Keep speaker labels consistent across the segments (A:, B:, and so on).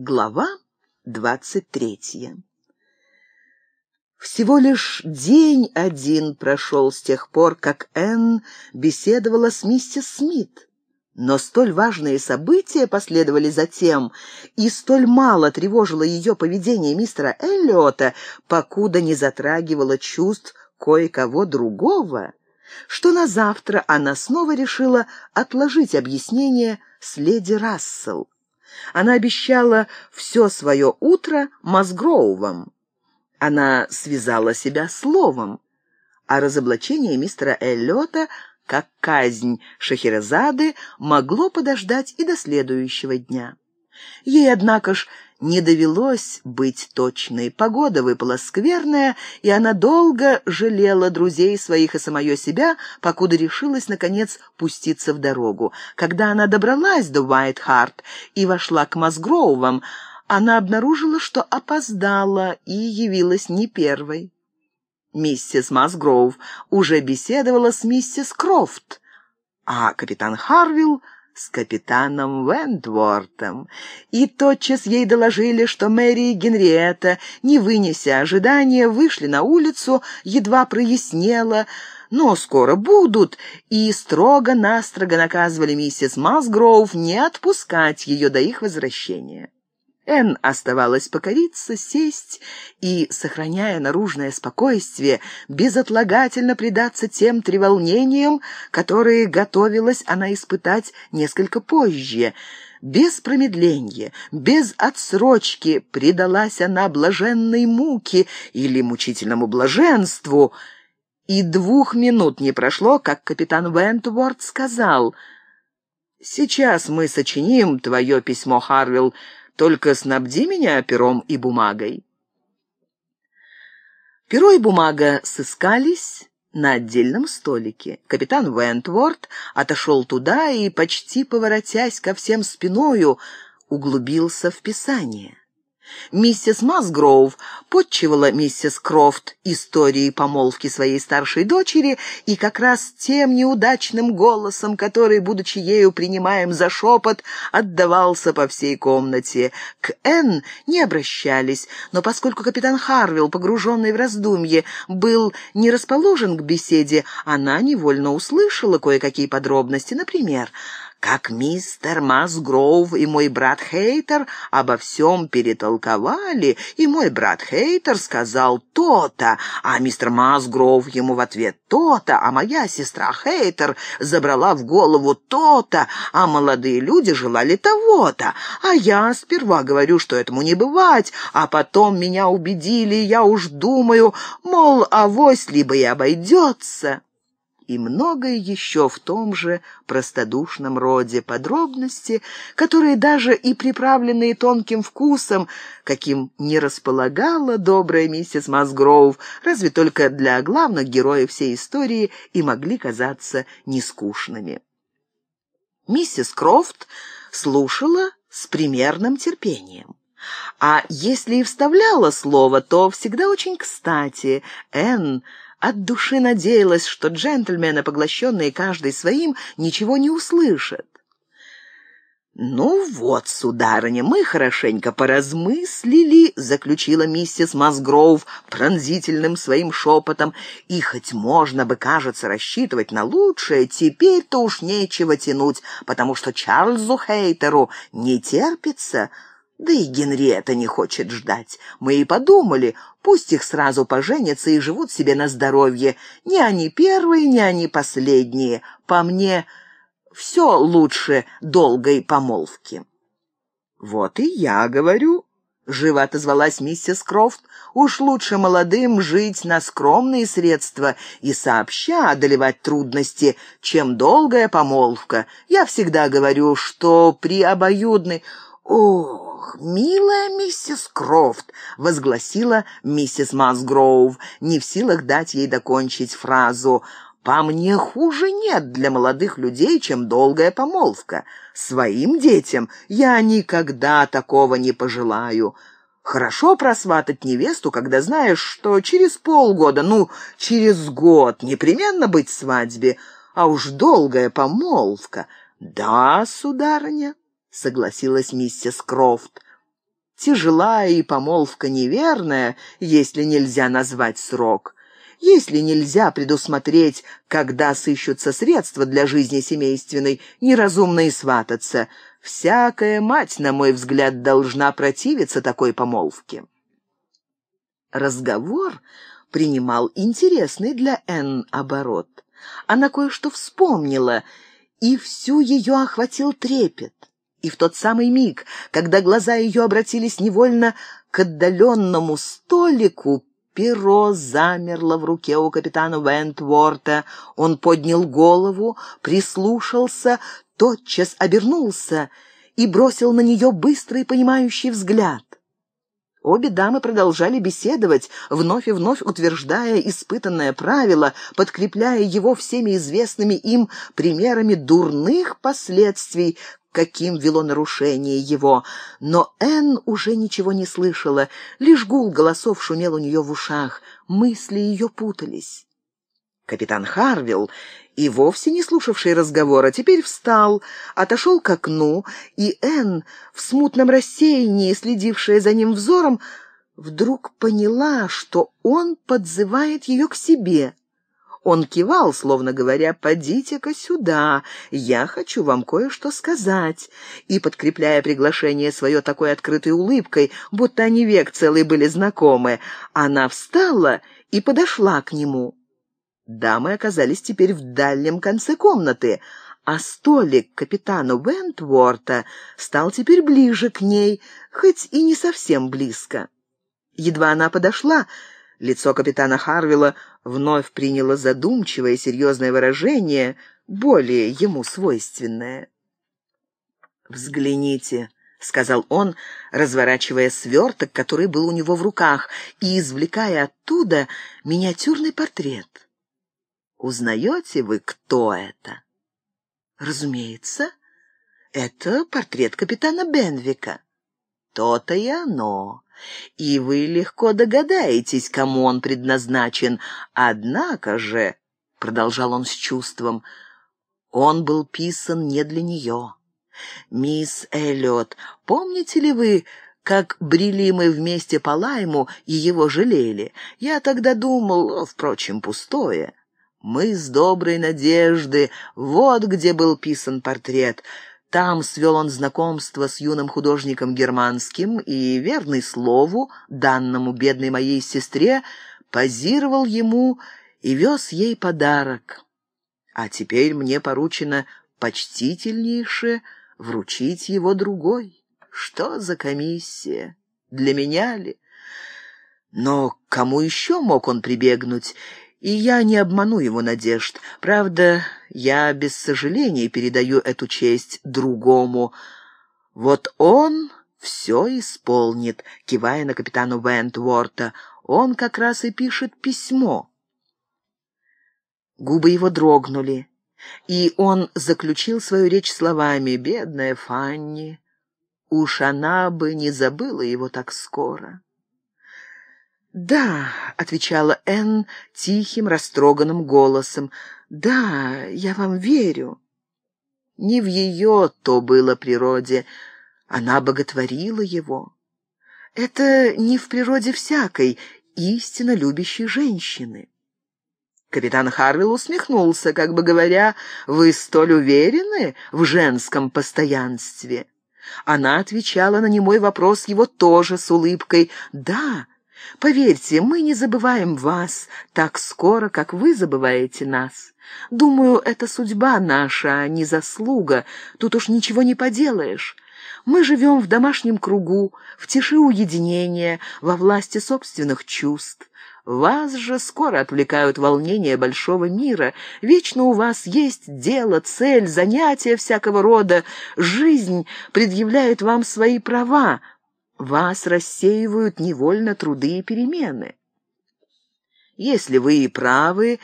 A: Глава двадцать третья Всего лишь день один прошел с тех пор, как Энн беседовала с миссис Смит. Но столь важные события последовали затем, и столь мало тревожило ее поведение мистера Эллиота, покуда не затрагивало чувств кое-кого другого, что на завтра она снова решила отложить объяснение с леди Рассел. Она обещала все свое утро Мазгроувам. Она связала себя словом, а разоблачение мистера Эллиота как казнь Шахерезады могло подождать и до следующего дня. Ей, однако ж, не довелось быть точной. Погода выпала скверная, и она долго жалела друзей своих и самое себя, покуда решилась, наконец, пуститься в дорогу. Когда она добралась до Уайтхарт и вошла к Мазгроувам, она обнаружила, что опоздала и явилась не первой. Миссис Масгроув уже беседовала с миссис Крофт, а капитан Харвилл с капитаном Вентвортом, и тотчас ей доложили, что Мэри и Генриетта, не вынеся ожидания, вышли на улицу, едва прояснело, но скоро будут, и строго-настрого наказывали миссис Масгроув не отпускать ее до их возвращения. Энн оставалось покориться, сесть и, сохраняя наружное спокойствие, безотлагательно предаться тем треволнениям, которые готовилась она испытать несколько позже. Без промедления, без отсрочки предалась она блаженной муке или мучительному блаженству, и двух минут не прошло, как капитан Вентворд сказал «Сейчас мы сочиним твое письмо, Харвилл, только снабди меня пером и бумагой». Перо и бумага сыскались на отдельном столике. Капитан Вентворд отошел туда и, почти поворотясь ко всем спиною, углубился в писание. Миссис Масгроув подчивала миссис Крофт историей помолвки своей старшей дочери и как раз тем неудачным голосом, который, будучи ею принимаем за шепот, отдавался по всей комнате. К Энн не обращались, но поскольку капитан Харвилл, погруженный в раздумье, был не расположен к беседе, она невольно услышала кое-какие подробности, например как мистер Масгроув и мой брат Хейтер обо всем перетолковали, и мой брат Хейтер сказал то-то, а мистер Масгроув ему в ответ то-то, а моя сестра Хейтер забрала в голову то-то, а молодые люди желали того-то, а я сперва говорю, что этому не бывать, а потом меня убедили, я уж думаю, мол, авось либо и обойдется» и многое еще в том же простодушном роде подробности, которые даже и приправленные тонким вкусом, каким не располагала добрая миссис Масгроув, разве только для главных героев всей истории и могли казаться нескучными. Миссис Крофт слушала с примерным терпением. А если и вставляла слово, то всегда очень кстати. Энн от души надеялась, что джентльмены, поглощенные каждый своим, ничего не услышат. «Ну вот, сударыня, мы хорошенько поразмыслили», — заключила миссис Масгроув пронзительным своим шепотом, «и хоть можно бы, кажется, рассчитывать на лучшее, теперь-то уж нечего тянуть, потому что Чарльзу Хейтеру не терпится да и Генриетта не хочет ждать. Мы и подумали, пусть их сразу поженятся и живут себе на здоровье. Не они первые, не они последние. По мне, все лучше долгой помолвки. Вот и я говорю, — живо отозвалась миссис Крофт, — уж лучше молодым жить на скромные средства и сообща одолевать трудности, чем долгая помолвка. Я всегда говорю, что при обоюдной... «Ох, милая миссис Крофт!» — возгласила миссис Масгроув, не в силах дать ей докончить фразу. «По мне хуже нет для молодых людей, чем долгая помолвка. Своим детям я никогда такого не пожелаю». Хорошо просватать невесту, когда знаешь, что через полгода, ну, через год непременно быть свадьбе, а уж долгая помолвка. Да, сударыня, — согласилась миссис Крофт. тяжела и помолвка неверная, если нельзя назвать срок. Если нельзя предусмотреть, когда сыщутся средства для жизни семейственной, неразумно и свататься. Всякая мать, на мой взгляд, должна противиться такой помолвке. Разговор принимал интересный для Энн оборот. Она кое-что вспомнила, и всю ее охватил трепет. И в тот самый миг, когда глаза ее обратились невольно к отдаленному столику, перо замерло в руке у капитана Вентворта. Он поднял голову, прислушался, тотчас обернулся и бросил на нее быстрый понимающий взгляд. Обе дамы продолжали беседовать, вновь и вновь утверждая испытанное правило, подкрепляя его всеми известными им примерами дурных последствий, каким вело нарушение его. Но Энн уже ничего не слышала, лишь гул голосов шумел у нее в ушах, мысли ее путались. Капитан Харвилл, и вовсе не слушавший разговора, теперь встал, отошел к окну, и Энн, в смутном рассеянии, следившая за ним взором, вдруг поняла, что он подзывает ее к себе. Он кивал, словно говоря, «Подите-ка сюда, я хочу вам кое-что сказать», и, подкрепляя приглашение свое такой открытой улыбкой, будто они век целый были знакомы, она встала и подошла к нему. Дамы оказались теперь в дальнем конце комнаты, а столик капитана Вентворта стал теперь ближе к ней, хоть и не совсем близко. Едва она подошла, лицо капитана Харвилла вновь приняло задумчивое серьезное выражение, более ему свойственное. «Взгляните», — сказал он, разворачивая сверток, который был у него в руках, и извлекая оттуда миниатюрный портрет. Узнаете вы, кто это? Разумеется, это портрет капитана Бенвика. То-то и оно. И вы легко догадаетесь, кому он предназначен. Однако же, — продолжал он с чувством, — он был писан не для нее. Мисс Эллиот, помните ли вы, как брели мы вместе по лайму и его жалели? Я тогда думал, впрочем, пустое. Мы с доброй надежды, вот где был писан портрет. Там свел он знакомство с юным художником германским и, верный слову, данному бедной моей сестре, позировал ему и вез ей подарок. А теперь мне поручено почтительнейше вручить его другой. Что за комиссия? Для меня ли? Но кому еще мог он прибегнуть? И я не обману его надежд. Правда, я без сожаления передаю эту честь другому. Вот он все исполнит, кивая на капитана Вентворта. Он как раз и пишет письмо. Губы его дрогнули, и он заключил свою речь словами «Бедная Фанни, уж она бы не забыла его так скоро». «Да», — отвечала Энн тихим, растроганным голосом, — «да, я вам верю». Не в ее то было природе, она боготворила его. Это не в природе всякой, истинно любящей женщины. Капитан Харвилл усмехнулся, как бы говоря, «Вы столь уверены в женском постоянстве?» Она отвечала на немой вопрос его тоже с улыбкой «Да, Поверьте, мы не забываем вас так скоро, как вы забываете нас. Думаю, это судьба наша, а не заслуга. Тут уж ничего не поделаешь. Мы живем в домашнем кругу, в тиши уединения, во власти собственных чувств. Вас же скоро отвлекают волнения большого мира. Вечно у вас есть дело, цель, занятия всякого рода. Жизнь предъявляет вам свои права, вас рассеивают невольно труды и перемены. Если вы и правы,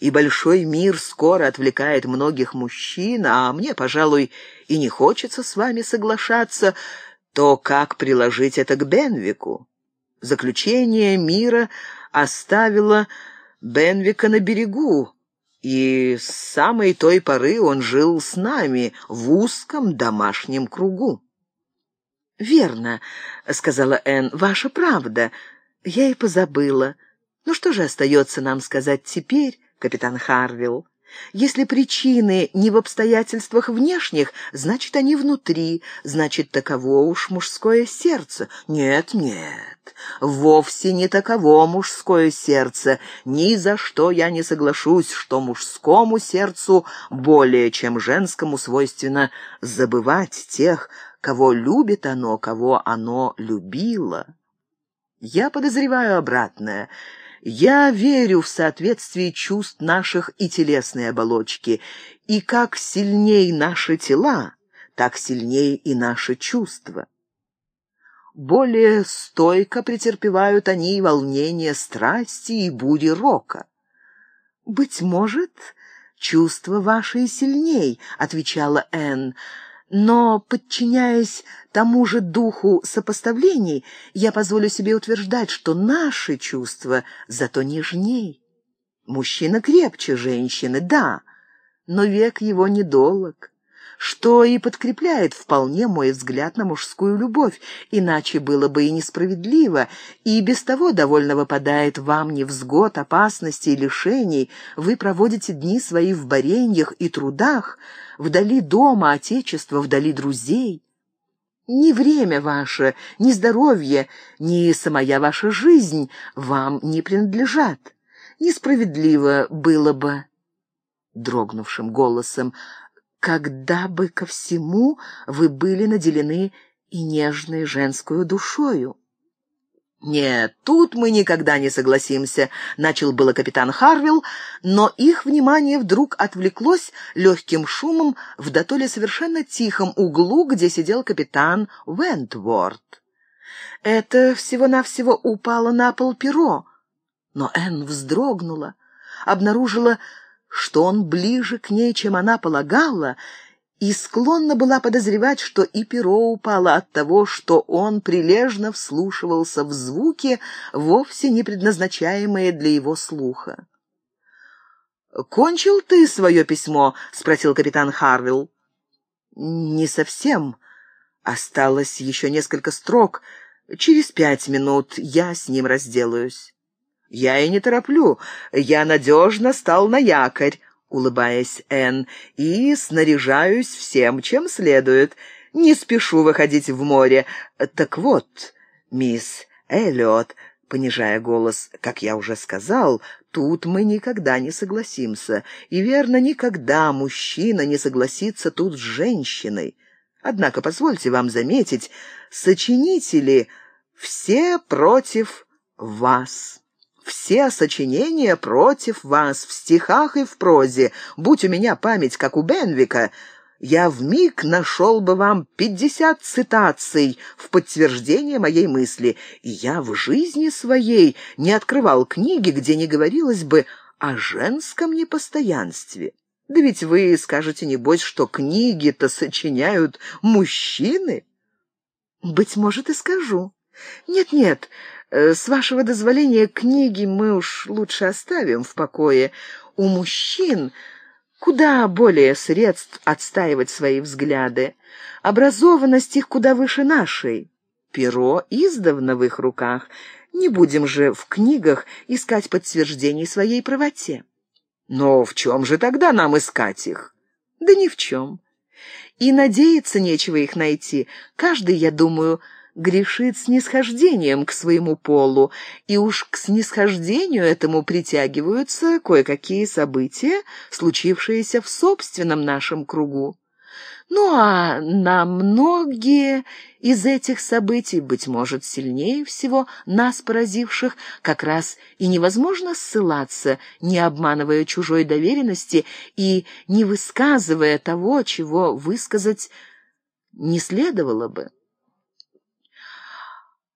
A: и большой мир скоро отвлекает многих мужчин, а мне, пожалуй, и не хочется с вами соглашаться, то как приложить это к Бенвику? Заключение мира оставило Бенвика на берегу, и с самой той поры он жил с нами в узком домашнем кругу. «Верно», — сказала Энн, — «ваша правда. Я и позабыла. Ну что же остается нам сказать теперь, капитан Харвилл? Если причины не в обстоятельствах внешних, значит, они внутри, значит, таково уж мужское сердце. Нет, нет, вовсе не таково мужское сердце. Ни за что я не соглашусь, что мужскому сердцу более чем женскому свойственно забывать тех, кого любит оно, кого оно любило. Я подозреваю обратное. Я верю в соответствие чувств наших и телесной оболочки, и как сильней наши тела, так сильнее и наши чувства. Более стойко претерпевают они волнения страсти и бури рока. «Быть может, чувства ваши и сильней», — отвечала Энн, — но, подчиняясь тому же духу сопоставлений, я позволю себе утверждать, что наши чувства зато нежней. Мужчина крепче женщины, да, но век его недолог что и подкрепляет вполне мой взгляд на мужскую любовь, иначе было бы и несправедливо, и без того довольно выпадает вам невзгод, опасностей лишений, вы проводите дни свои в бореньях и трудах, вдали дома, отечества, вдали друзей. Ни время ваше, ни здоровье, ни самая ваша жизнь вам не принадлежат. Несправедливо было бы, дрогнувшим голосом, когда бы ко всему вы были наделены и нежной женскую душою. «Нет, тут мы никогда не согласимся», — начал было капитан Харвилл, но их внимание вдруг отвлеклось легким шумом в дотоле совершенно тихом углу, где сидел капитан Вентворд. Это всего-навсего упало на пол перо, но Энн вздрогнула, обнаружила что он ближе к ней, чем она полагала, и склонна была подозревать, что и перо упало от того, что он прилежно вслушивался в звуки, вовсе не предназначаемые для его слуха. «Кончил ты свое письмо?» — спросил капитан Харвилл. «Не совсем. Осталось еще несколько строк. Через пять минут я с ним разделаюсь». «Я и не тороплю. Я надежно стал на якорь», — улыбаясь Энн, «и снаряжаюсь всем, чем следует. Не спешу выходить в море. Так вот, мисс Эллиот...» Понижая голос, как я уже сказал, тут мы никогда не согласимся. И верно, никогда мужчина не согласится тут с женщиной. Однако, позвольте вам заметить, сочинители все против вас». Все сочинения против вас, в стихах и в прозе. Будь у меня память, как у Бенвика, я вмиг нашел бы вам пятьдесят цитаций в подтверждение моей мысли, и я в жизни своей не открывал книги, где не говорилось бы о женском непостоянстве. Да ведь вы скажете, небось, что книги-то сочиняют мужчины? Быть может, и скажу. Нет-нет, с вашего дозволения, книги мы уж лучше оставим в покое. У мужчин куда более средств отстаивать свои взгляды. Образованность их куда выше нашей. Перо издавна в их руках. Не будем же в книгах искать подтверждений своей правоте. Но в чем же тогда нам искать их? Да ни в чем. И надеяться нечего их найти. Каждый, я думаю, грешит снисхождением к своему полу, и уж к снисхождению этому притягиваются кое-какие события, случившиеся в собственном нашем кругу. Ну а на многие из этих событий, быть может, сильнее всего нас поразивших, как раз и невозможно ссылаться, не обманывая чужой доверенности и не высказывая того, чего высказать не следовало бы.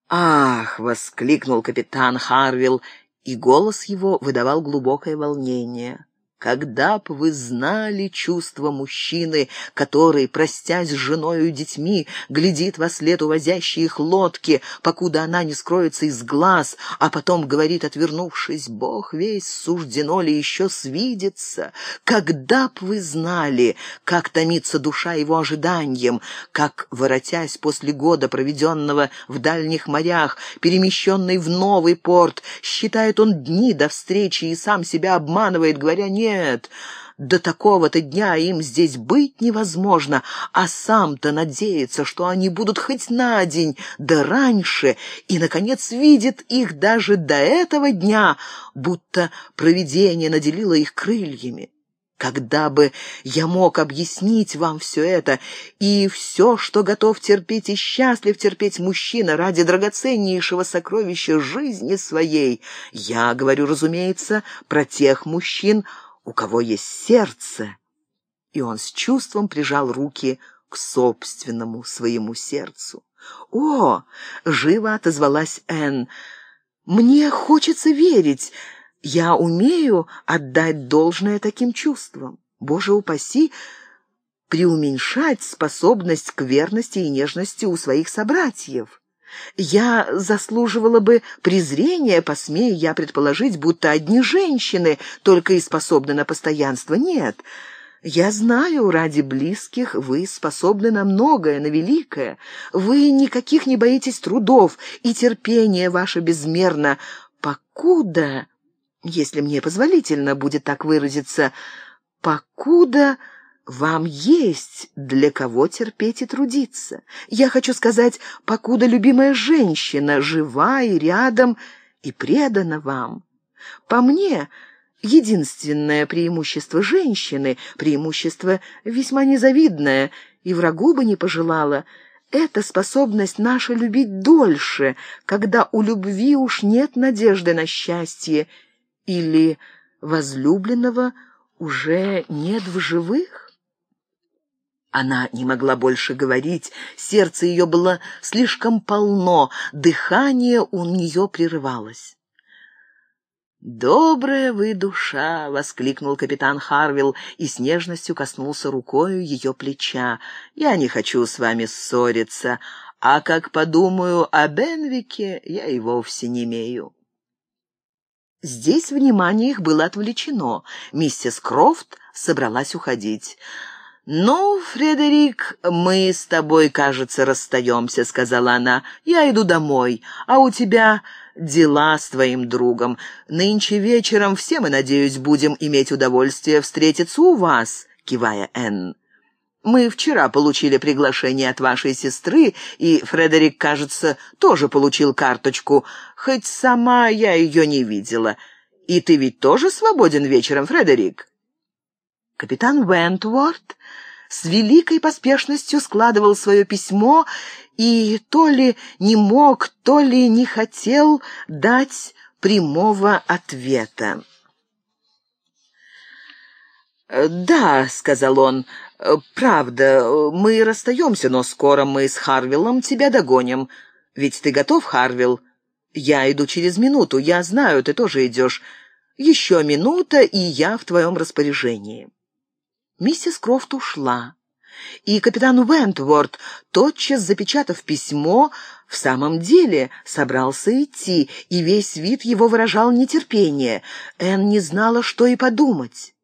A: «Ах!» — воскликнул капитан Харвилл, и голос его выдавал глубокое волнение. Когда б вы знали чувства мужчины, который, простясь с женою и детьми, глядит во след увозящей их лодки, покуда она не скроется из глаз, а потом говорит, отвернувшись, «Бог весь, суждено ли еще свидеться? Когда б вы знали, как томится душа его ожиданием, как, воротясь после года, проведенного в дальних морях, перемещенный в новый порт, считает он дни до встречи и сам себя обманывает, говоря, «Нет, нет, до такого-то дня им здесь быть невозможно, а сам-то надеется, что они будут хоть на день, да раньше, и, наконец, видит их даже до этого дня, будто провидение наделило их крыльями. Когда бы я мог объяснить вам все это, и все, что готов терпеть и счастлив терпеть мужчина ради драгоценнейшего сокровища жизни своей, я говорю, разумеется, про тех мужчин, у кого есть сердце. И он с чувством прижал руки к собственному своему сердцу. «О!» — живо отозвалась Энн. «Мне хочется верить. Я умею отдать должное таким чувствам. Боже упаси, преуменьшать способность к верности и нежности у своих собратьев. Я заслуживала бы презрения, посмея я предположить, будто одни женщины только и способны на постоянство. Нет, я знаю, ради близких вы способны на многое, на великое. Вы никаких не боитесь трудов, и терпение ваше безмерно, покуда, если мне позволительно будет так выразиться, покуда... Вам есть для кого терпеть и трудиться. Я хочу сказать, покуда любимая женщина жива и рядом и предана вам. По мне, единственное преимущество женщины, преимущество весьма незавидное, и врагу бы не пожелала, это способность наша любить дольше, когда у любви уж нет надежды на счастье, или возлюбленного уже нет в живых. Она не могла больше говорить, сердце ее было слишком полно, дыхание у нее прерывалось. «Добрая вы душа!» — воскликнул капитан Харвилл и с нежностью коснулся рукою ее плеча. «Я не хочу с вами ссориться, а как подумаю о Бенвике, я и вовсе не имею». Здесь внимание их было отвлечено. Миссис Крофт собралась уходить. «Ну, Фредерик, мы с тобой, кажется, расстаемся», — сказала она. «Я иду домой, а у тебя дела с твоим другом. Нынче вечером все мы, надеюсь, будем иметь удовольствие встретиться у вас», — кивая Энн. «Мы вчера получили приглашение от вашей сестры, и Фредерик, кажется, тоже получил карточку, хоть сама я ее не видела. И ты ведь тоже свободен вечером, Фредерик?» Капитан Вентворд с великой поспешностью складывал свое письмо и то ли не мог, то ли не хотел дать прямого ответа. «Да», — сказал он, — «правда, мы расстаемся, но скоро мы с Харвиллом тебя догоним. Ведь ты готов, Харвилл? Я иду через минуту, я знаю, ты тоже идешь. Еще минута, и я в твоем распоряжении». Миссис Крофт ушла, и капитан Уэнтворд, тотчас запечатав письмо, в самом деле собрался идти, и весь вид его выражал нетерпение. Энн не знала, что и подумать.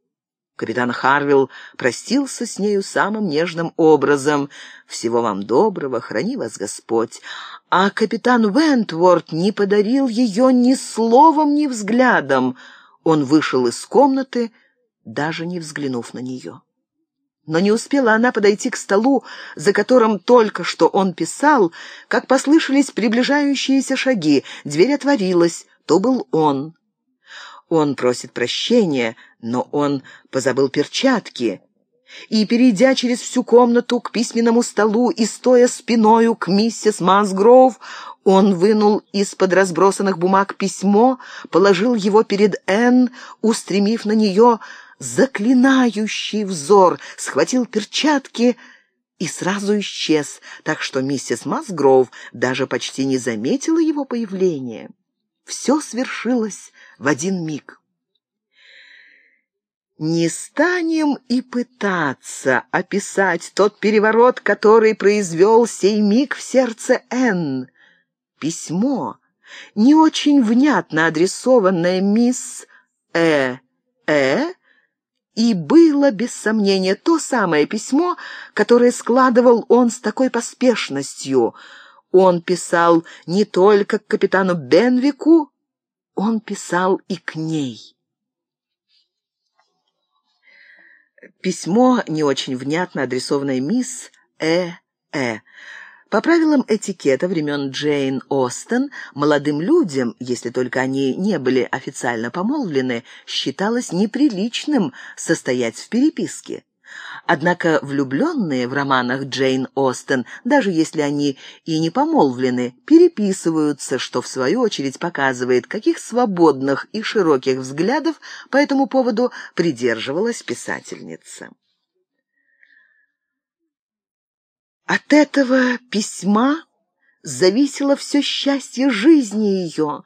A: Капитан Харвилл простился с нею самым нежным образом. «Всего вам доброго, храни вас Господь». А капитан Вентворд не подарил ее ни словом, ни взглядом. Он вышел из комнаты, даже не взглянув на нее. Но не успела она подойти к столу, за которым только что он писал, как послышались приближающиеся шаги. Дверь отворилась, то был он. Он просит прощения, но он позабыл перчатки. И, перейдя через всю комнату к письменному столу и стоя спиною к миссис Масгроув, он вынул из-под разбросанных бумаг письмо, положил его перед Энн, устремив на нее заклинающий взор, схватил перчатки и сразу исчез, так что миссис Масгроув даже почти не заметила его появления. Все свершилось в один миг. Не станем и пытаться описать тот переворот, который произвел сей миг в сердце Энн. Письмо, не очень внятно адресованное мисс Э. Э. И было, без сомнения, то самое письмо, которое складывал он с такой поспешностью. Он писал не только к капитану Бенвику, он писал и к ней. Письмо, не очень внятно адресованное мисс Э. Э. По правилам этикета времен Джейн Остен, молодым людям, если только они не были официально помолвлены, считалось неприличным состоять в переписке. Однако влюбленные в романах Джейн Остен, даже если они и не помолвлены, переписываются, что в свою очередь показывает, каких свободных и широких взглядов по этому поводу придерживалась писательница. От этого письма зависело все счастье жизни ее,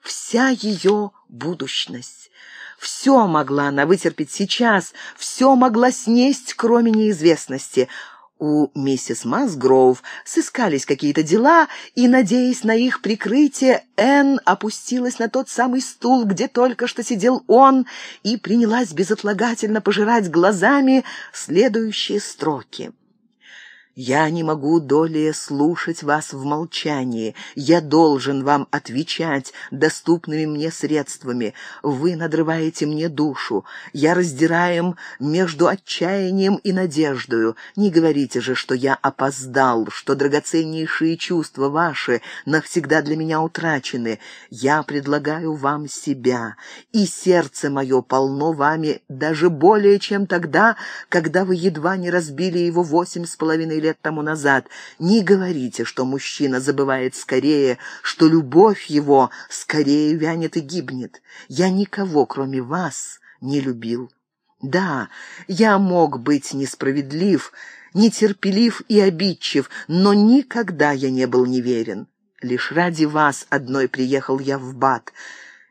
A: вся ее будущность. Все могла она вытерпеть сейчас, все могла снесть, кроме неизвестности. У миссис Масгроув сыскались какие-то дела, и, надеясь на их прикрытие, Энн опустилась на тот самый стул, где только что сидел он, и принялась безотлагательно пожирать глазами следующие строки. Я не могу долее слушать вас в молчании. Я должен вам отвечать доступными мне средствами. Вы надрываете мне душу. Я раздираем между отчаянием и надеждою. Не говорите же, что я опоздал, что драгоценнейшие чувства ваши навсегда для меня утрачены. Я предлагаю вам себя, и сердце мое полно вами даже более, чем тогда, когда вы едва не разбили его восемь с половиной лет тому назад. Не говорите, что мужчина забывает скорее, что любовь его скорее вянет и гибнет. Я никого, кроме вас, не любил. Да, я мог быть несправедлив, нетерпелив и обидчив, но никогда я не был неверен. Лишь ради вас одной приехал я в Бат —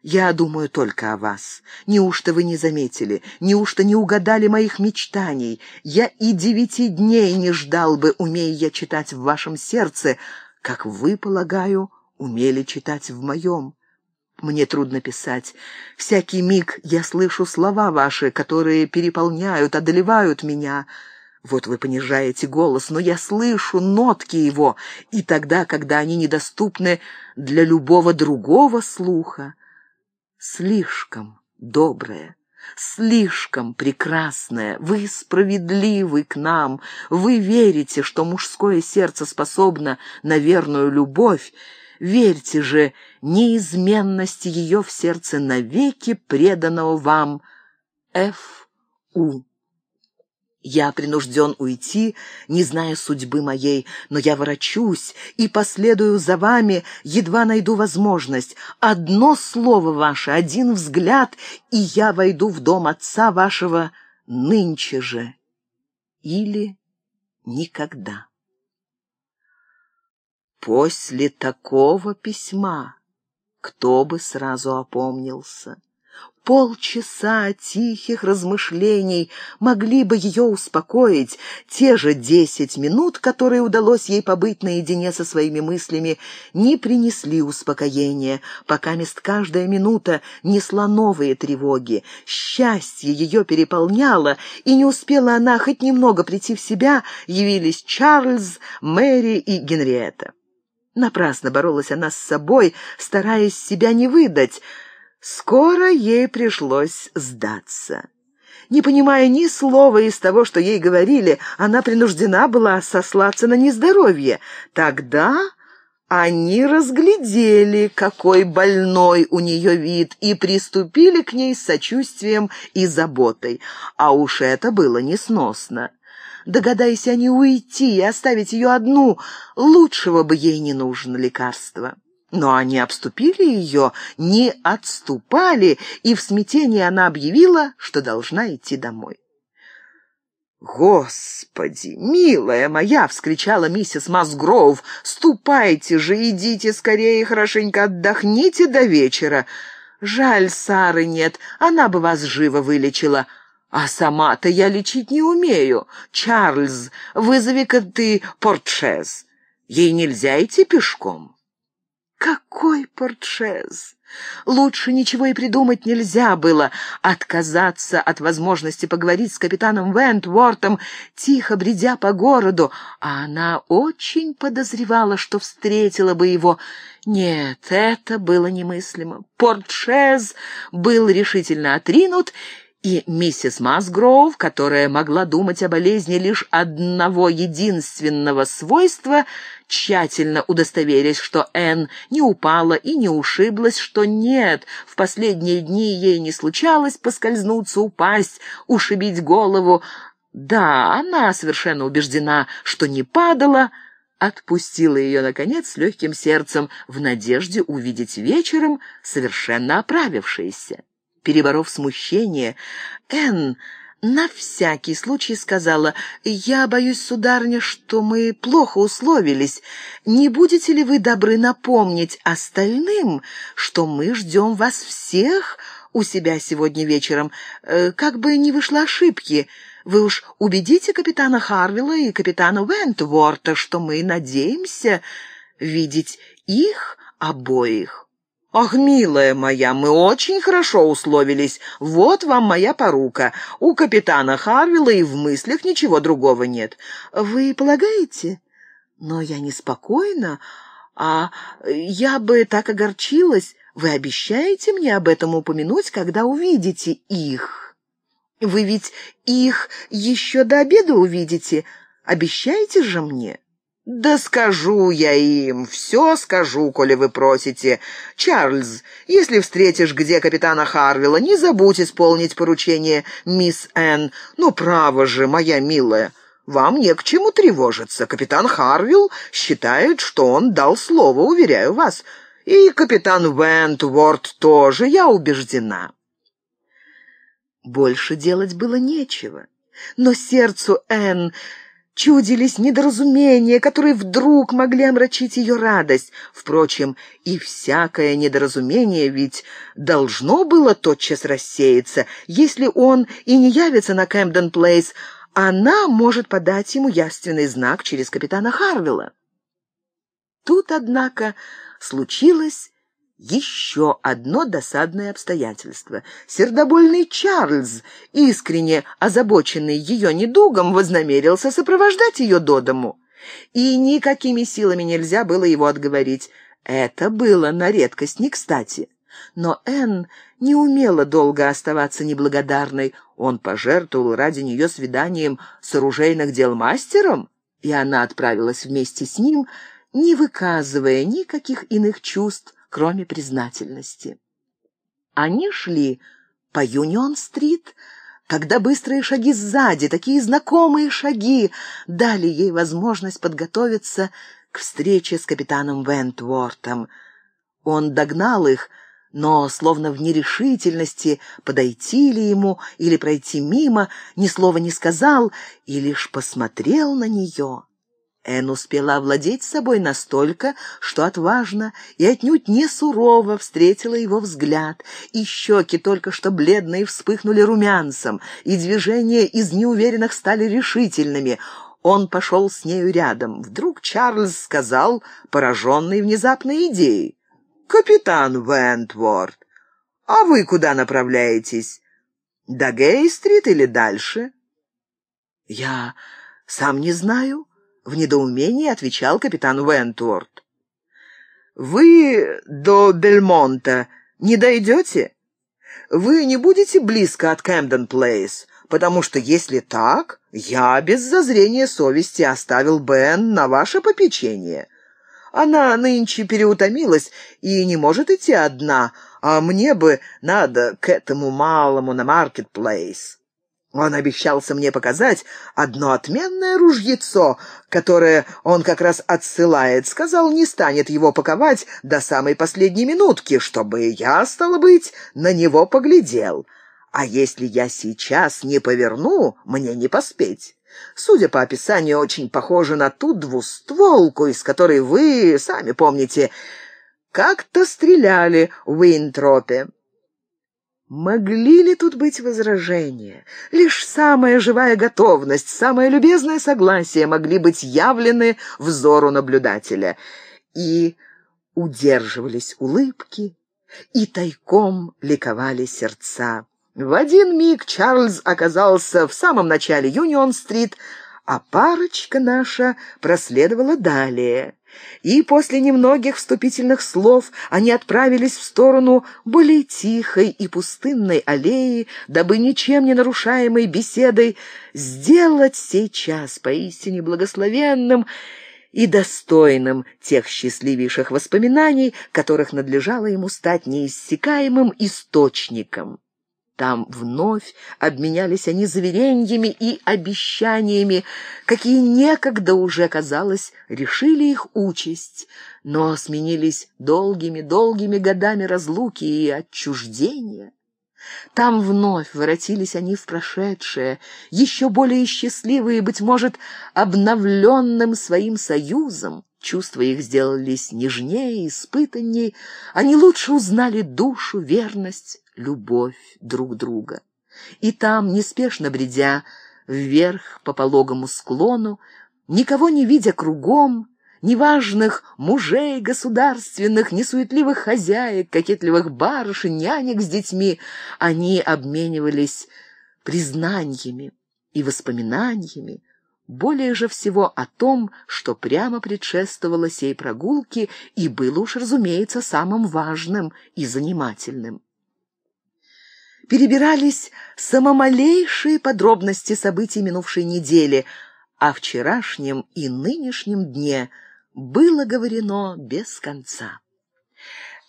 A: я думаю только о вас. Неужто вы не заметили? Неужто не угадали моих мечтаний? Я и девяти дней не ждал бы, умея я читать в вашем сердце, как вы, полагаю, умели читать в моем. Мне трудно писать. Всякий миг я слышу слова ваши, которые переполняют, одолевают меня. Вот вы понижаете голос, но я слышу нотки его, и тогда, когда они недоступны для любого другого слуха, слишком добрая, слишком прекрасная. Вы справедливы к нам, вы верите, что мужское сердце способно на верную любовь, верьте же неизменности ее в сердце навеки преданного вам Ф. Я принужден уйти, не зная судьбы моей, но я ворочусь и последую за вами, едва найду возможность. Одно слово ваше, один взгляд, и я войду в дом отца вашего нынче же. Или никогда. После такого письма кто бы сразу опомнился? Полчаса тихих размышлений могли бы ее успокоить. Те же десять минут, которые удалось ей побыть наедине со своими мыслями, не принесли успокоения, пока мест каждая минута несла новые тревоги. Счастье ее переполняло, и не успела она хоть немного прийти в себя, явились Чарльз, Мэри и Генриетта. Напрасно боролась она с собой, стараясь себя не выдать — Скоро ей пришлось сдаться. Не понимая ни слова из того, что ей говорили, она принуждена была сослаться на нездоровье. Тогда они разглядели, какой больной у нее вид, и приступили к ней с сочувствием и заботой. А уж это было несносно. Догадайся они уйти и оставить ее одну, лучшего бы ей не нужно лекарства. Но они обступили ее, не отступали, и в смятении она объявила, что должна идти домой. «Господи, милая моя!» — вскричала миссис Масгроув. «Ступайте же, идите скорее и хорошенько отдохните до вечера. Жаль, Сары нет, она бы вас живо вылечила. А сама-то я лечить не умею. Чарльз, вызови-ка ты портшез. Ей нельзя идти пешком. Какой портшез? Лучше ничего и придумать нельзя было. Отказаться от возможности поговорить с капитаном Вентвортом, тихо бредя по городу, а она очень подозревала, что встретила бы его. Нет, это было немыслимо. Портшез был решительно отринут, и миссис Масгроув, которая могла думать о болезни лишь одного единственного свойства, тщательно удостоверясь, что Энн не упала и не ушиблась, что нет, в последние дни ей не случалось поскользнуться, упасть, ушибить голову. Да, она совершенно убеждена, что не падала, отпустила ее, наконец, с легким сердцем, в надежде увидеть вечером совершенно оправившейся. Переборов смущение, Энн на всякий случай сказала, «Я боюсь, сударыня, что мы плохо условились. Не будете ли вы добры напомнить остальным, что мы ждем вас всех у себя сегодня вечером? Э, как бы не вышло ошибки, вы уж убедите капитана Харвилла и капитана Вентворта, что мы надеемся видеть их обоих». «Ах, милая моя, мы очень хорошо условились. Вот вам моя порука. У капитана Харвилла и в мыслях ничего другого нет. Вы полагаете? Но я неспокойна, а я бы так огорчилась. Вы обещаете мне об этом упомянуть, когда увидите их? Вы ведь их еще до обеда увидите. Обещаете же мне?» «Да скажу я им, все скажу, коли вы просите. Чарльз, если встретишь где капитана Харвилла, не забудь исполнить поручение мисс Энн. Ну, право же, моя милая, вам не к чему тревожиться. Капитан Харвилл считает, что он дал слово, уверяю вас. И капитан Вентворд тоже, я убеждена». Больше делать было нечего. Но сердцу Энн чудились недоразумения, которые вдруг могли омрачить ее радость. Впрочем, и всякое недоразумение ведь должно было тотчас рассеяться. Если он и не явится на Кэмден-Плейс, она может подать ему яственный знак через капитана Харвилла. Тут, однако, случилось еще одно досадное обстоятельство. Сердобольный Чарльз, искренне озабоченный ее недугом, вознамерился сопровождать ее до дому. И никакими силами нельзя было его отговорить. Это было на редкость не кстати. Но Энн не умела долго оставаться неблагодарной. Он пожертвовал ради нее свиданием с оружейных дел мастером, и она отправилась вместе с ним, не выказывая никаких иных чувств, кроме признательности. Они шли по Юнион-стрит, когда быстрые шаги сзади, такие знакомые шаги, дали ей возможность подготовиться к встрече с капитаном Вентвортом. Он догнал их, но, словно в нерешительности, подойти ли ему или пройти мимо, ни слова не сказал и лишь посмотрел на нее. Эн успела овладеть собой настолько, что отважно и отнюдь не сурово встретила его взгляд, и щеки только что бледные вспыхнули румянцем, и движения из неуверенных стали решительными. Он пошел с нею рядом. Вдруг Чарльз сказал, пораженный внезапной идеей. «Капитан Вентворд, а вы куда направляетесь? До Гей-стрит или дальше?» «Я сам не знаю», в недоумении отвечал капитан Вентворд. «Вы до Бельмонта не дойдете? Вы не будете близко от Кэмден-Плейс, потому что если так, я без зазрения совести оставил Бен на ваше попечение. Она нынче переутомилась и не может идти одна, а мне бы надо к этому малому на Маркетплейс». Он обещался мне показать одно отменное ружьецо, которое он как раз отсылает. Сказал, не станет его паковать до самой последней минутки, чтобы я, стало быть, на него поглядел. А если я сейчас не поверну, мне не поспеть. Судя по описанию, очень похоже на ту двустволку, из которой вы, сами помните, как-то стреляли в Уинтропе. Могли ли тут быть возражения? Лишь самая живая готовность, самое любезное согласие могли быть явлены взору наблюдателя. И удерживались улыбки, и тайком ликовали сердца. В один миг Чарльз оказался в самом начале Юнион-стрит, а парочка наша проследовала далее. И после немногих вступительных слов они отправились в сторону более тихой и пустынной аллеи, дабы ничем не нарушаемой беседой сделать сей час поистине благословенным и достойным тех счастливейших воспоминаний, которых надлежало ему стать неиссякаемым источником. Там вновь обменялись они заверениями и обещаниями, какие некогда уже, казалось, решили их участь, но сменились долгими-долгими годами разлуки и отчуждения. Там вновь воротились они в прошедшее, еще более счастливые, быть может, обновленным своим союзом. Чувства их сделались нежнее, испытанней, они лучше узнали душу, верность, любовь друг друга. И там, неспешно бредя вверх по пологому склону, никого не видя кругом, ни важных мужей государственных, ни суетливых хозяек, кокетливых барышень, нянек с детьми, они обменивались признаниями и воспоминаниями, более же всего о том, что прямо предшествовало сей прогулке и было уж, разумеется, самым важным и занимательным перебирались самомалейшие подробности событий минувшей недели, о вчерашнем и нынешнем дне было говорено без конца.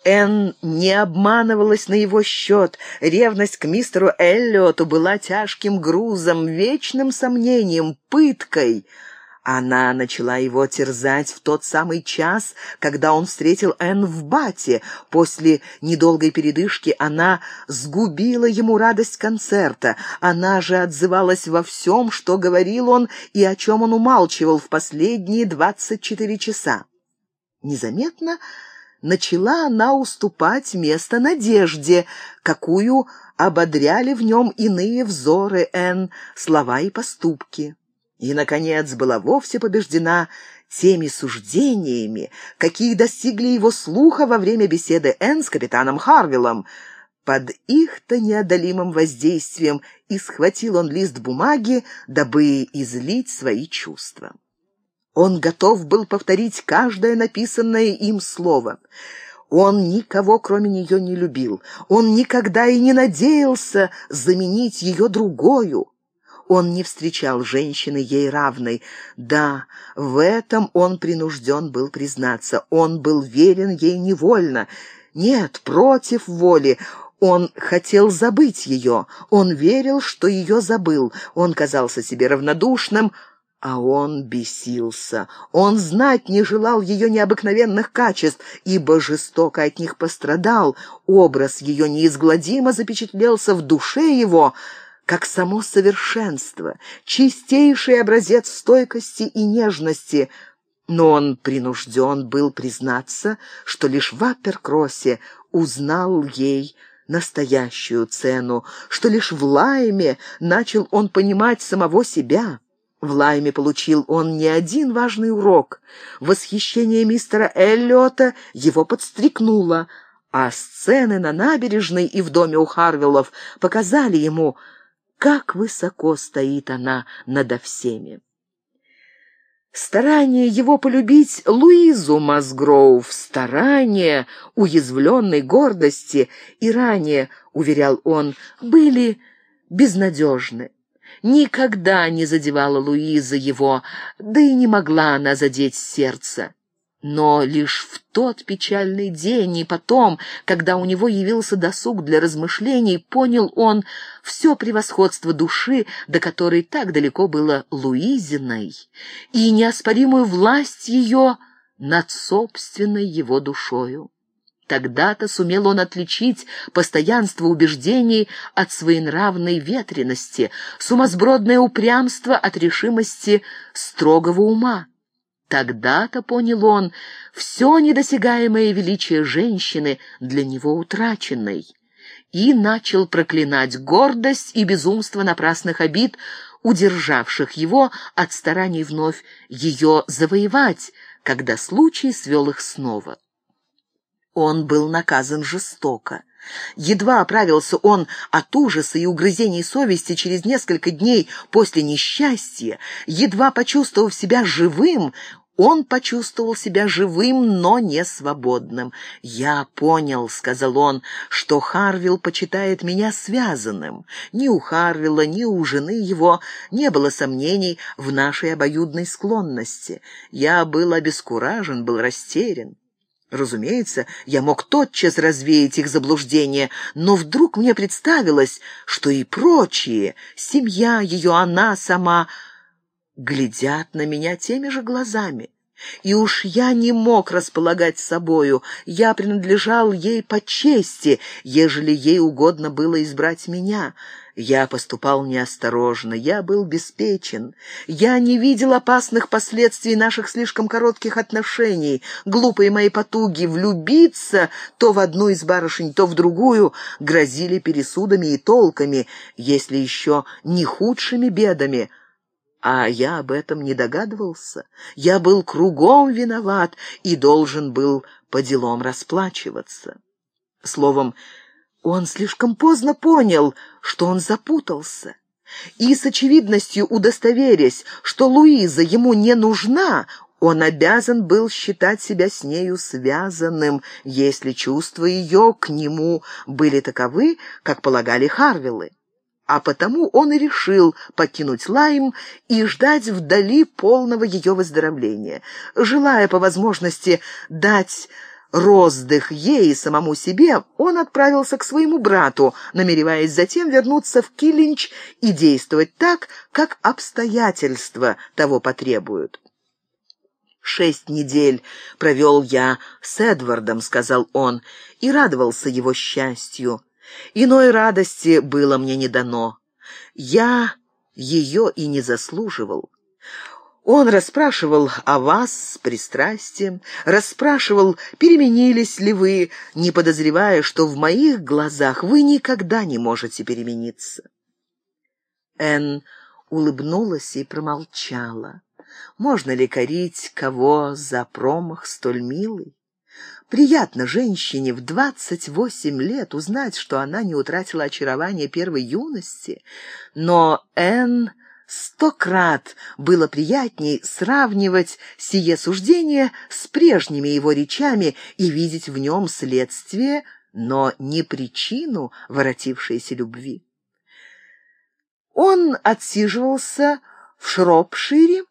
A: Энн не обманывалась на его счет. Ревность к мистеру Эллиоту была тяжким грузом, вечным сомнением, пыткой — она начала его терзать в тот самый час, когда он встретил Энн в бате. После недолгой передышки она сгубила ему радость концерта. Она же отзывалась во всем, что говорил он и о чем он умалчивал в последние двадцать четыре часа. Незаметно начала она уступать место надежде, какую ободряли в нем иные взоры Энн, слова и поступки и, наконец, была вовсе побеждена теми суждениями, какие достигли его слуха во время беседы Энн с капитаном Харвиллом. Под их-то неодолимым воздействием и схватил он лист бумаги, дабы излить свои чувства. Он готов был повторить каждое написанное им слово. Он никого, кроме нее, не любил. Он никогда и не надеялся заменить ее другою. Он не встречал женщины ей равной. Да, в этом он принужден был признаться. Он был верен ей невольно. Нет, против воли. Он хотел забыть ее. Он верил, что ее забыл. Он казался себе равнодушным, а он бесился. Он знать не желал ее необыкновенных качеств, ибо жестоко от них пострадал. Образ ее неизгладимо запечатлелся в душе его — как само совершенство, чистейший образец стойкости и нежности, но он принужден был признаться, что лишь в Апперкроссе узнал ей настоящую цену, что лишь в Лайме начал он понимать самого себя. В Лайме получил он не один важный урок. Восхищение мистера Эллиота его подстрекнуло, а сцены на набережной и в доме у Харвиллов показали ему — как высоко стоит она надо всеми. Старание его полюбить Луизу Масгроув, старание уязвленной гордости и ранее, уверял он, были безнадежны. Никогда не задевала Луиза его, да и не могла она задеть сердце. Но лишь в тот печальный день и потом, когда у него явился досуг для размышлений, понял он все превосходство души, до которой так далеко было Луизиной, и неоспоримую власть ее над собственной его душою. Тогда-то сумел он отличить постоянство убеждений от своенравной ветренности, сумасбродное упрямство от решимости строгого ума. Тогда-то, понял он, все недосягаемое величие женщины для него утраченной. и начал проклинать гордость и безумство напрасных обид, удержавших его от стараний вновь ее завоевать, когда случай свел их снова. Он был наказан жестоко. Едва оправился он от ужаса и угрызений совести через несколько дней после несчастья, едва почувствовав себя живым, он почувствовал себя живым, но не свободным. «Я понял», — сказал он, — «что Харвилл почитает меня связанным. Ни у Харвилла, ни у жены его не было сомнений в нашей обоюдной склонности. Я был обескуражен, был растерян. Разумеется, я мог тотчас развеять их заблуждение, но вдруг мне представилось, что и прочие, семья ее, она сама, глядят на меня теми же глазами. И уж я не мог располагать собою, я принадлежал ей по чести, ежели ей угодно было избрать меня. Я поступал неосторожно, я был беспечен. Я не видел опасных последствий наших слишком коротких отношений. Глупые мои потуги влюбиться то в одну из барышень, то в другую грозили пересудами и толками, если еще не худшими бедами — а я об этом не догадывался. Я был кругом виноват и должен был по делам расплачиваться. Словом, он слишком поздно понял, что он запутался. И с очевидностью удостоверясь, что Луиза ему не нужна, он обязан был считать себя с нею связанным, если чувства ее к нему были таковы, как полагали Харвиллы а потому он и решил покинуть Лайм и ждать вдали полного ее выздоровления. Желая по возможности дать роздых ей и самому себе, он отправился к своему брату, намереваясь затем вернуться в Киллинч и действовать так, как обстоятельства того потребуют. «Шесть недель провел я с Эдвардом», — сказал он, — и радовался его счастью. Иной радости было мне не дано. Я ее и не заслуживал. Он расспрашивал о вас с пристрастием, расспрашивал, переменились ли вы, не подозревая, что в моих глазах вы никогда не можете перемениться. Энн улыбнулась и промолчала. Можно ли корить кого за промах столь милый? Приятно женщине в двадцать восемь лет узнать, что она не утратила очарование первой юности, но Энн сто крат было приятней сравнивать сие суждение с прежними его речами и видеть в нем следствие, но не причину воротившейся любви. Он отсиживался в Шропшире,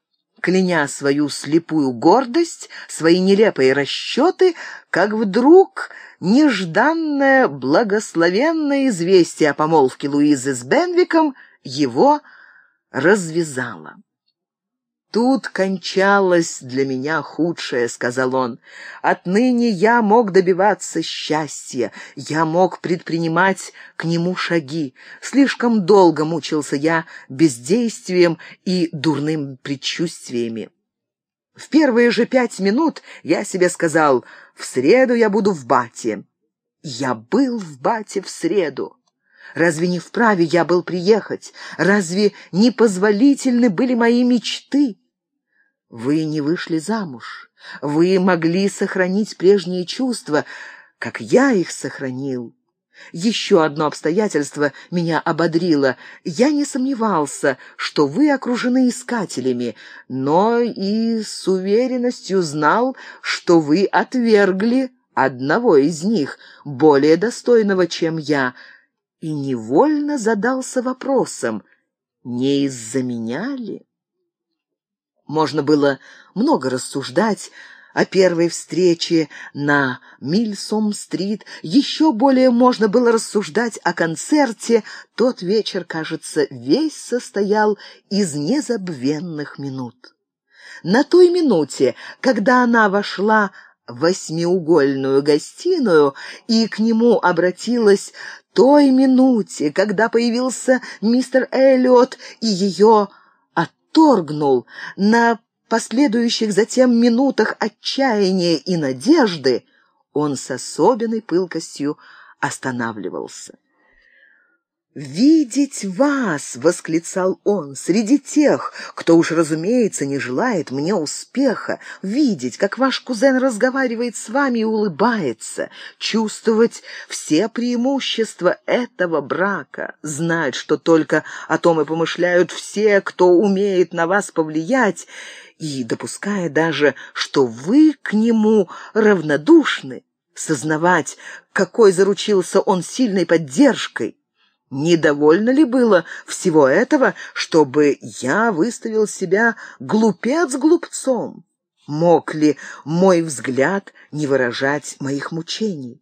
A: кляня свою слепую гордость, свои нелепые расчеты, как вдруг нежданное благословенное известие о помолвке Луизы с Бенвиком его развязало. «Тут кончалось для меня худшее», — сказал он. «Отныне я мог добиваться счастья, я мог предпринимать к нему шаги. Слишком долго мучился я бездействием и дурным предчувствиями. В первые же пять минут я себе сказал, в среду я буду в Бате. Я был в Бате в среду. Разве не вправе я был приехать? Разве не позволительны были мои мечты?» Вы не вышли замуж. Вы могли сохранить прежние чувства, как я их сохранил. Еще одно обстоятельство меня ободрило. Я не сомневался, что вы окружены искателями, но и с уверенностью знал, что вы отвергли одного из них, более достойного, чем я, и невольно задался вопросом, не из-за меня ли? Можно было много рассуждать о первой встрече на Мильсом-стрит. Еще более можно было рассуждать о концерте. Тот вечер, кажется, весь состоял из незабвенных минут. На той минуте, когда она вошла в восьмиугольную гостиную и к нему обратилась той минуте, когда появился мистер Эллиот и ее отторгнул, на последующих затем минутах отчаяния и надежды он с особенной пылкостью останавливался. «Видеть вас!» — восклицал он, — «среди тех, кто уж, разумеется, не желает мне успеха, видеть, как ваш кузен разговаривает с вами и улыбается, чувствовать все преимущества этого брака, знать, что только о том и помышляют все, кто умеет на вас повлиять, и допуская даже, что вы к нему равнодушны, сознавать, какой заручился он сильной поддержкой, Недовольно ли было всего этого, чтобы я выставил себя глупец глупцом? Мог ли мой взгляд не выражать моих мучений?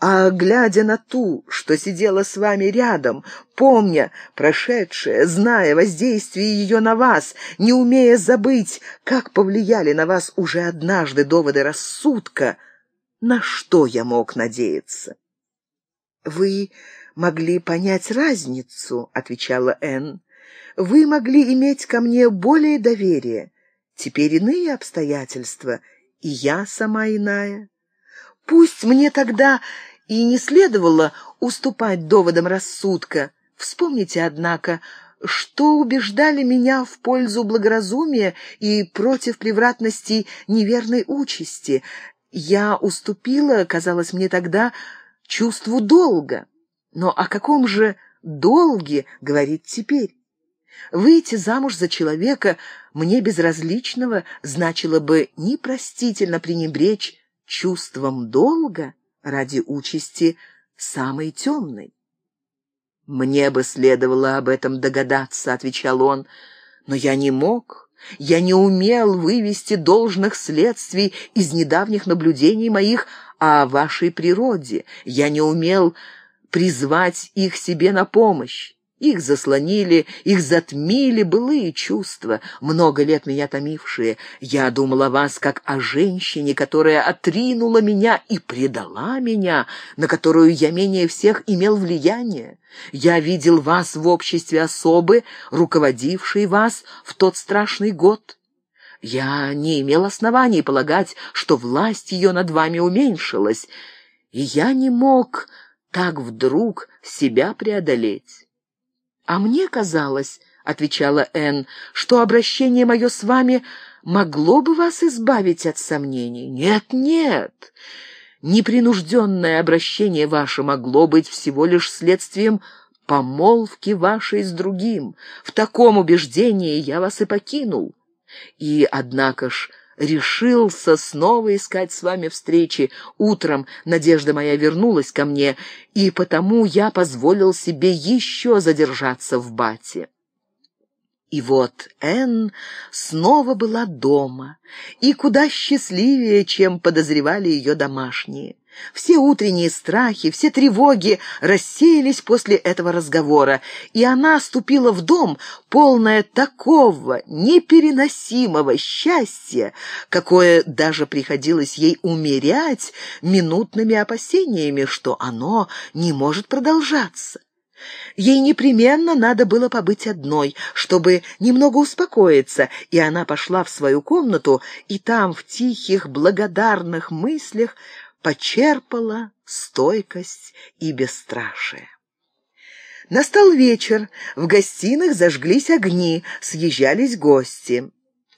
A: А глядя на ту, что сидела с вами рядом, помня прошедшее, зная воздействие ее на вас, не умея забыть, как повлияли на вас уже однажды доводы рассудка, на что я мог надеяться? Вы могли понять разницу», — отвечала Энн. «Вы могли иметь ко мне более доверия. Теперь иные обстоятельства, и я сама иная. Пусть мне тогда и не следовало уступать доводам рассудка. Вспомните, однако, что убеждали меня в пользу благоразумия и против превратности неверной участи. Я уступила, казалось мне тогда, чувству долга. Но о каком же долге говорить теперь? Выйти замуж за человека мне безразличного значило бы непростительно пренебречь чувством долга ради участи самой темной. «Мне бы следовало об этом догадаться», — отвечал он, — «но я не мог, я не умел вывести должных следствий из недавних наблюдений моих о вашей природе, я не умел призвать их себе на помощь. Их заслонили, их затмили былые чувства, много лет меня томившие. Я думала о вас как о женщине, которая отринула меня и предала меня, на которую я менее всех имел влияние. Я видел вас в обществе особы, руководившей вас в тот страшный год. Я не имел оснований полагать, что власть ее над вами уменьшилась, и я не мог так вдруг себя преодолеть. «А мне казалось, — отвечала Энн, — что обращение мое с вами могло бы вас избавить от сомнений. Нет, нет, непринужденное обращение ваше могло быть всего лишь следствием помолвки вашей с другим. В таком убеждении я вас и покинул. И, однако ж, решился снова искать с вами встречи. Утром надежда моя вернулась ко мне, и потому я позволил себе еще задержаться в Бате. И вот Энн снова была дома, и куда счастливее, чем подозревали ее домашние. Все утренние страхи, все тревоги рассеялись после этого разговора, и она ступила в дом, полная такого непереносимого счастья, какое даже приходилось ей умерять минутными опасениями, что оно не может продолжаться. Ей непременно надо было побыть одной, чтобы немного успокоиться, и она пошла в свою комнату, и там в тихих, благодарных мыслях почерпала стойкость и бесстрашие. Настал вечер, в гостиных зажглись огни, съезжались гости.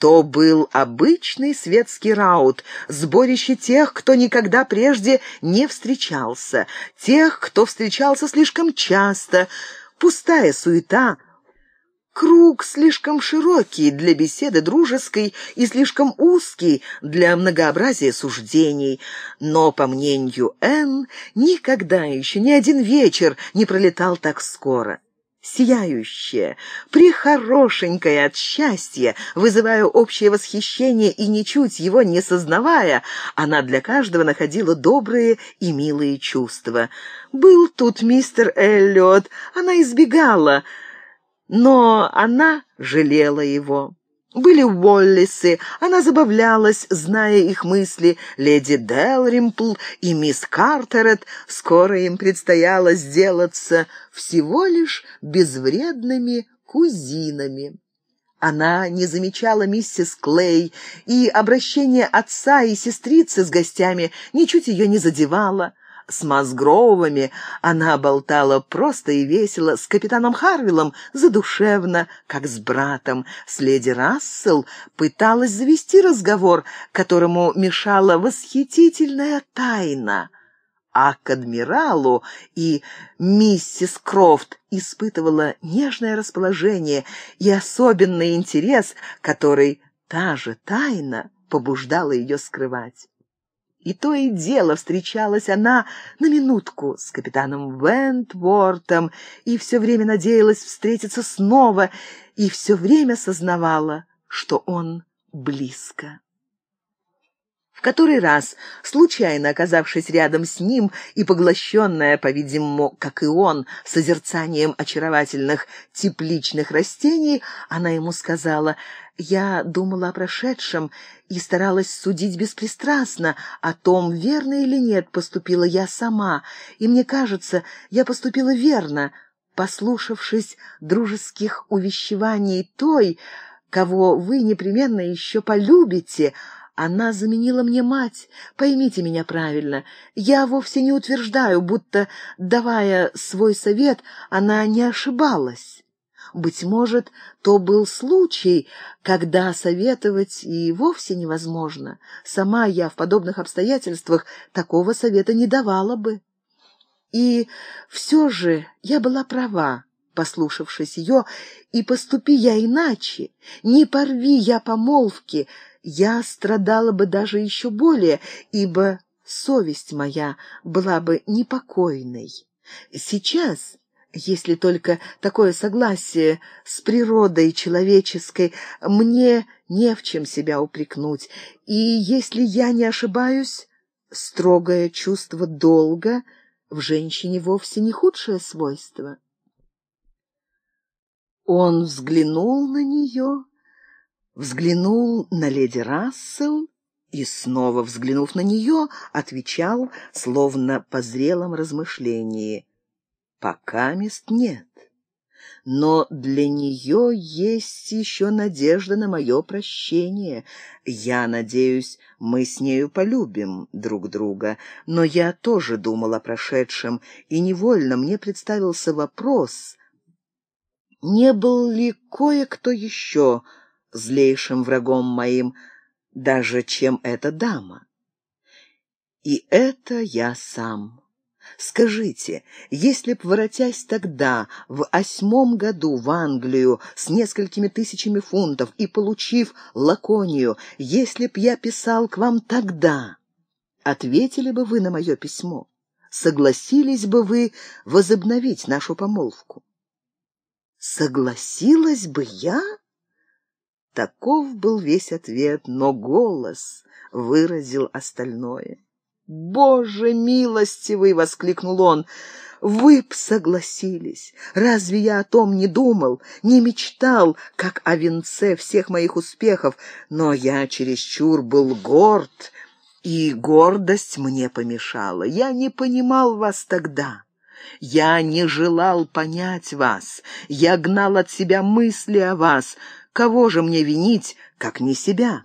A: То был обычный светский раут, сборище тех, кто никогда прежде не встречался, тех, кто встречался слишком часто, пустая суета — Круг слишком широкий для беседы дружеской и слишком узкий для многообразия суждений. Но, по мнению Энн, никогда еще ни один вечер не пролетал так скоро. Сияющая, прихорошенькая от счастья, вызывая общее восхищение и ничуть его не сознавая, она для каждого находила добрые и милые чувства. Был тут мистер Эллиот, она избегала, но она жалела его. Были Уоллисы, она забавлялась, зная их мысли, леди Делримпл и мисс Картерет. Скоро им предстояло сделаться всего лишь безвредными кузинами. Она не замечала миссис Клей, и обращение отца и сестрицы с гостями ничуть ее не задевало. С Мазгроувами она болтала просто и весело, с капитаном Харвиллом задушевно, как с братом. С леди Рассел пыталась завести разговор, которому мешала восхитительная тайна. А к адмиралу и миссис Крофт испытывала нежное расположение и особенный интерес, который та же тайна побуждала ее скрывать. И то и дело встречалась она на минутку с капитаном Вентвортом и все время надеялась встретиться снова и все время сознавала, что он близко. В который раз, случайно оказавшись рядом с ним и поглощенная, по-видимому, как и он, созерцанием очаровательных тепличных растений, она ему сказала «Я думала о прошедшем и старалась судить беспристрастно о том, верно или нет поступила я сама, и мне кажется, я поступила верно, послушавшись дружеских увещеваний той, кого вы непременно еще полюбите, она заменила мне мать. Поймите меня правильно. Я вовсе не утверждаю, будто, давая свой совет, она не ошибалась. Быть может, то был случай, когда советовать и вовсе невозможно. Сама я в подобных обстоятельствах такого совета не давала бы. И все же я была права, послушавшись ее, и поступи я иначе, не порви я помолвки, я страдала бы даже еще более, ибо совесть моя была бы непокойной. Сейчас, если только такое согласие с природой человеческой, мне не в чем себя упрекнуть, и если я не ошибаюсь, строгое чувство долга в женщине вовсе не худшее свойство. Он взглянул на нее взглянул на леди Рассел и, снова взглянув на нее, отвечал, словно по зрелом размышлении. «Пока мест нет, но для нее есть еще надежда на мое прощение. Я надеюсь, мы с нею полюбим друг друга, но я тоже думал о прошедшем, и невольно мне представился вопрос, не был ли кое-кто еще, злейшим врагом моим, даже чем эта дама. И это я сам. Скажите, если б, воротясь тогда, в восьмом году в Англию с несколькими тысячами фунтов и получив лаконию, если б я писал к вам тогда, ответили бы вы на мое письмо? Согласились бы вы возобновить нашу помолвку? Согласилась бы я? Таков был весь ответ, но голос выразил остальное. «Боже милостивый!» — воскликнул он. «Вы б согласились! Разве я о том не думал, не мечтал, как о венце всех моих успехов? Но я чересчур был горд, и гордость мне помешала. Я не понимал вас тогда». Я не желал понять вас, я гнал от себя мысли о вас, Кого же мне винить, как не себя?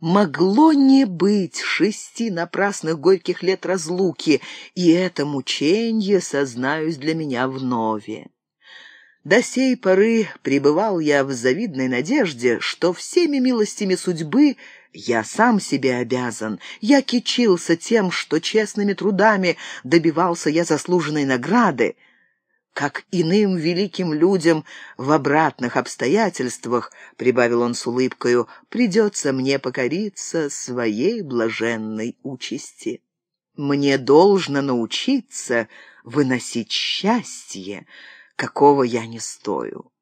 A: Могло не быть шести напрасных горьких лет разлуки, и это мученье, сознаюсь, для меня вновь. До сей поры пребывал я в завидной надежде, что всеми милостями судьбы я сам себе обязан. Я кичился тем, что честными трудами добивался я заслуженной награды, как иным великим людям в обратных обстоятельствах, — прибавил он с улыбкою, — придется мне покориться своей блаженной участи. Мне должно научиться выносить счастье, какого я не стою.